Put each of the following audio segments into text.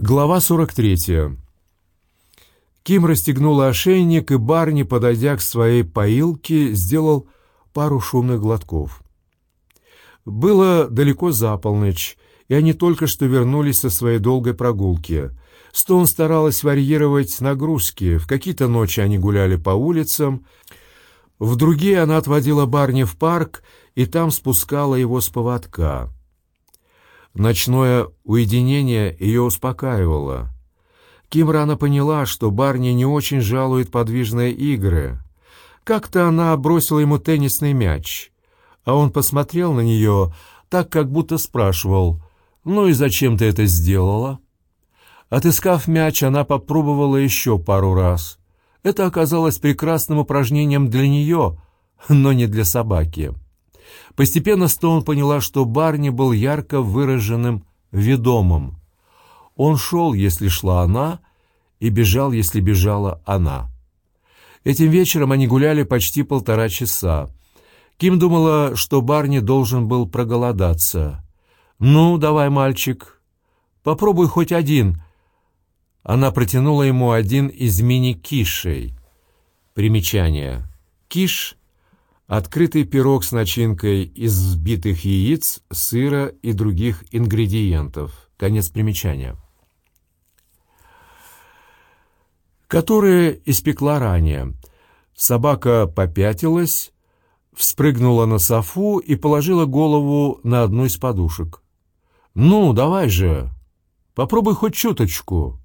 Глава 43. Ким расстегнула ошейник, и Барни, подойдя к своей поилке, сделал пару шумных глотков. Было далеко за полночь, и они только что вернулись со своей долгой прогулки. Стоун старалась варьировать нагрузки. В какие-то ночи они гуляли по улицам, в другие она отводила Барни в парк и там спускала его с поводка. Ночное уединение ее успокаивало. Ким рано поняла, что Барни не очень жалует подвижные игры. Как-то она бросила ему теннисный мяч, а он посмотрел на нее так, как будто спрашивал, «Ну и зачем ты это сделала?» Отыскав мяч, она попробовала еще пару раз. Это оказалось прекрасным упражнением для нее, но не для собаки. Постепенно Стоун поняла, что Барни был ярко выраженным ведомым. Он шел, если шла она, и бежал, если бежала она. Этим вечером они гуляли почти полтора часа. Ким думала, что Барни должен был проголодаться. «Ну, давай, мальчик, попробуй хоть один». Она протянула ему один из мини-кишей. Примечание. Киш Открытый пирог с начинкой из взбитых яиц, сыра и других ингредиентов. Конец примечания. Которые испекла ранее. Собака попятилась, вспрыгнула на софу и положила голову на одну из подушек. «Ну, давай же! Попробуй хоть чуточку!»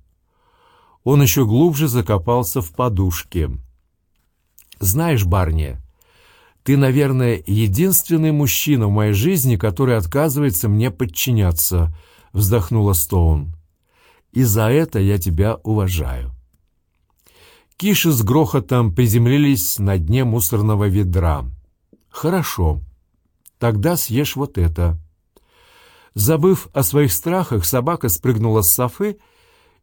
Он еще глубже закопался в подушке. «Знаешь, Барни, ты, наверное, единственный мужчина в моей жизни, который отказывается мне подчиняться», — вздохнула Стоун. «И за это я тебя уважаю». Киши с грохотом приземлились на дне мусорного ведра. «Хорошо. Тогда съешь вот это». Забыв о своих страхах, собака спрыгнула с софы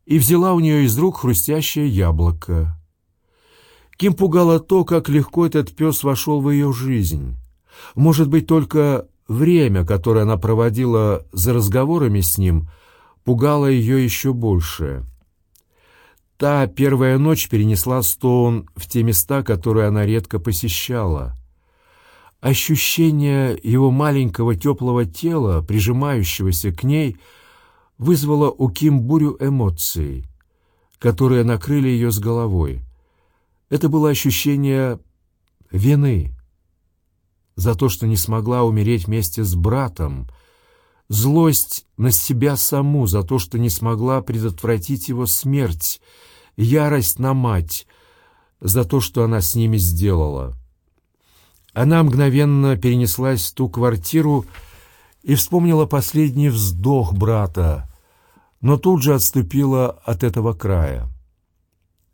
и взяла у нее из рук хрустящее яблоко. Ким пугало то, как легко этот пес вошел в ее жизнь. Может быть, только время, которое она проводила за разговорами с ним, пугало ее еще больше. Та первая ночь перенесла Стоун в те места, которые она редко посещала. Ощущение его маленького теплого тела, прижимающегося к ней, вызвало у Ким бурю эмоций, которые накрыли ее с головой. Это было ощущение вины за то, что не смогла умереть вместе с братом, злость на себя саму за то, что не смогла предотвратить его смерть, ярость на мать за то, что она с ними сделала. Она мгновенно перенеслась в ту квартиру и вспомнила последний вздох брата, но тут же отступила от этого края.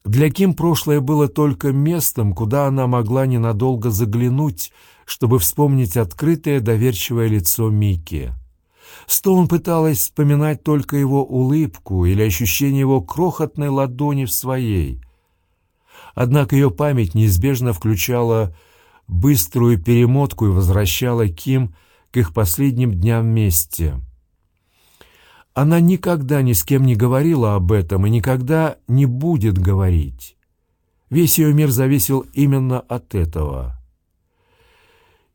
Для Ким прошлое было только местом, куда она могла ненадолго заглянуть, чтобы вспомнить открытое доверчивое лицо Микки. Стоун пыталась вспоминать только его улыбку или ощущение его крохотной ладони в своей. Однако ее память неизбежно включала быструю перемотку и возвращала Ким к их последним дням вместе. Она никогда ни с кем не говорила об этом и никогда не будет говорить. Весь ее мир зависел именно от этого.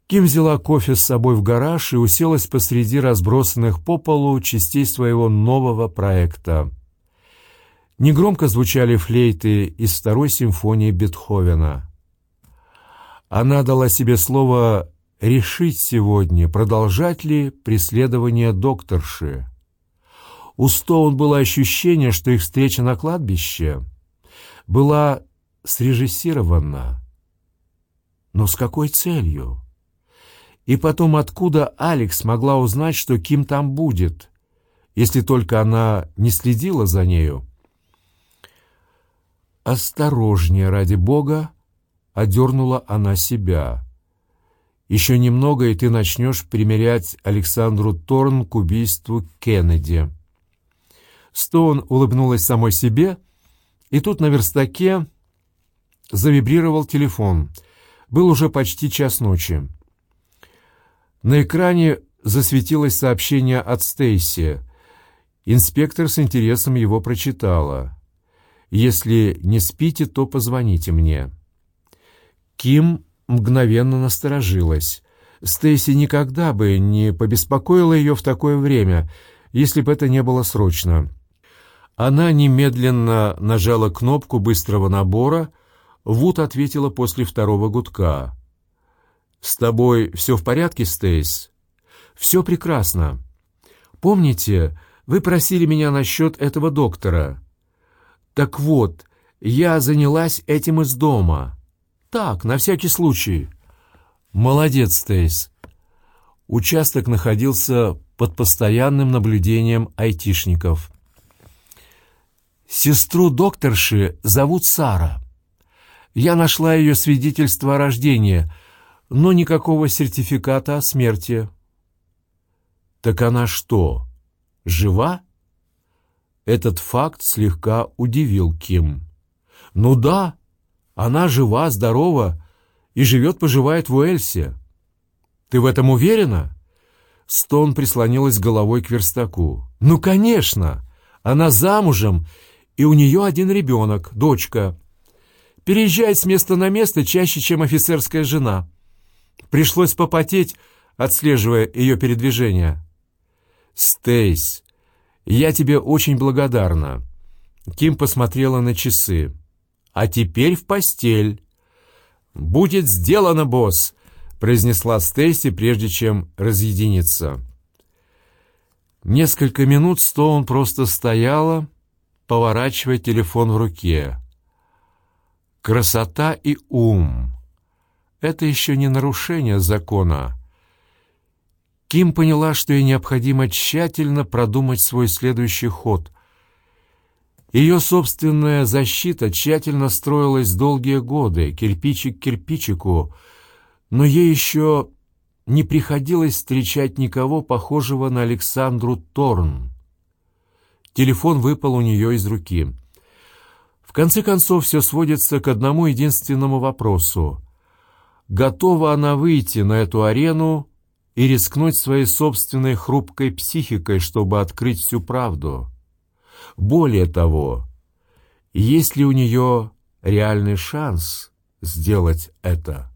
Ким взяла кофе с собой в гараж и уселась посреди разбросанных по полу частей своего нового проекта. Негромко звучали флейты из второй симфонии Бетховена. Она дала себе слово решить сегодня, продолжать ли преследование докторши. У Стоун было ощущение, что их встреча на кладбище была срежиссирована. Но с какой целью? И потом, откуда Алекс могла узнать, что Ким там будет, если только она не следила за нею? «Осторожнее, ради Бога!» — одернула она себя. «Еще немного, и ты начнешь примерять Александру Торн к убийству Кеннеди». Стоун улыбнулась самой себе, и тут на верстаке завибрировал телефон. Был уже почти час ночи. На экране засветилось сообщение от Стейси. Инспектор с интересом его прочитала. «Если не спите, то позвоните мне». Ким мгновенно насторожилась. Стейси никогда бы не побеспокоила ее в такое время, если бы это не было срочно. Она немедленно нажала кнопку быстрого набора, Вуд ответила после второго гудка. «С тобой все в порядке, Стейс?» «Все прекрасно. Помните, вы просили меня насчет этого доктора?» «Так вот, я занялась этим из дома. Так, на всякий случай». «Молодец, Стейс». Участок находился под постоянным наблюдением айтишников. «Сестру докторши зовут Сара. Я нашла ее свидетельство о рождении, но никакого сертификата о смерти». «Так она что, жива?» Этот факт слегка удивил Ким. «Ну да, она жива, здорова и живет-поживает в Уэльсе. Ты в этом уверена?» Стон прислонилась головой к верстаку. «Ну, конечно! Она замужем, и у нее один ребенок, дочка. Переезжает с места на место чаще, чем офицерская жена. Пришлось попотеть, отслеживая ее передвижения». «Стейс, я тебе очень благодарна». Ким посмотрела на часы. «А теперь в постель». «Будет сделано, босс!» — произнесла Стейси, прежде чем разъединиться. Несколько минут Стоун просто стояла, поворачивая телефон в руке. Красота и ум — это еще не нарушение закона. Ким поняла, что ей необходимо тщательно продумать свой следующий ход — ее собственная защита тщательно строилась долгие годы, кирпичик к кирпичику, но ей еще не приходилось встречать никого похожего на Александру Торн. Телефон выпал у нее из руки. В конце концов, все сводится к одному единственному вопросу. Готова она выйти на эту арену и рискнуть своей собственной хрупкой психикой, чтобы открыть всю правду? Более того, есть ли у нее реальный шанс сделать это?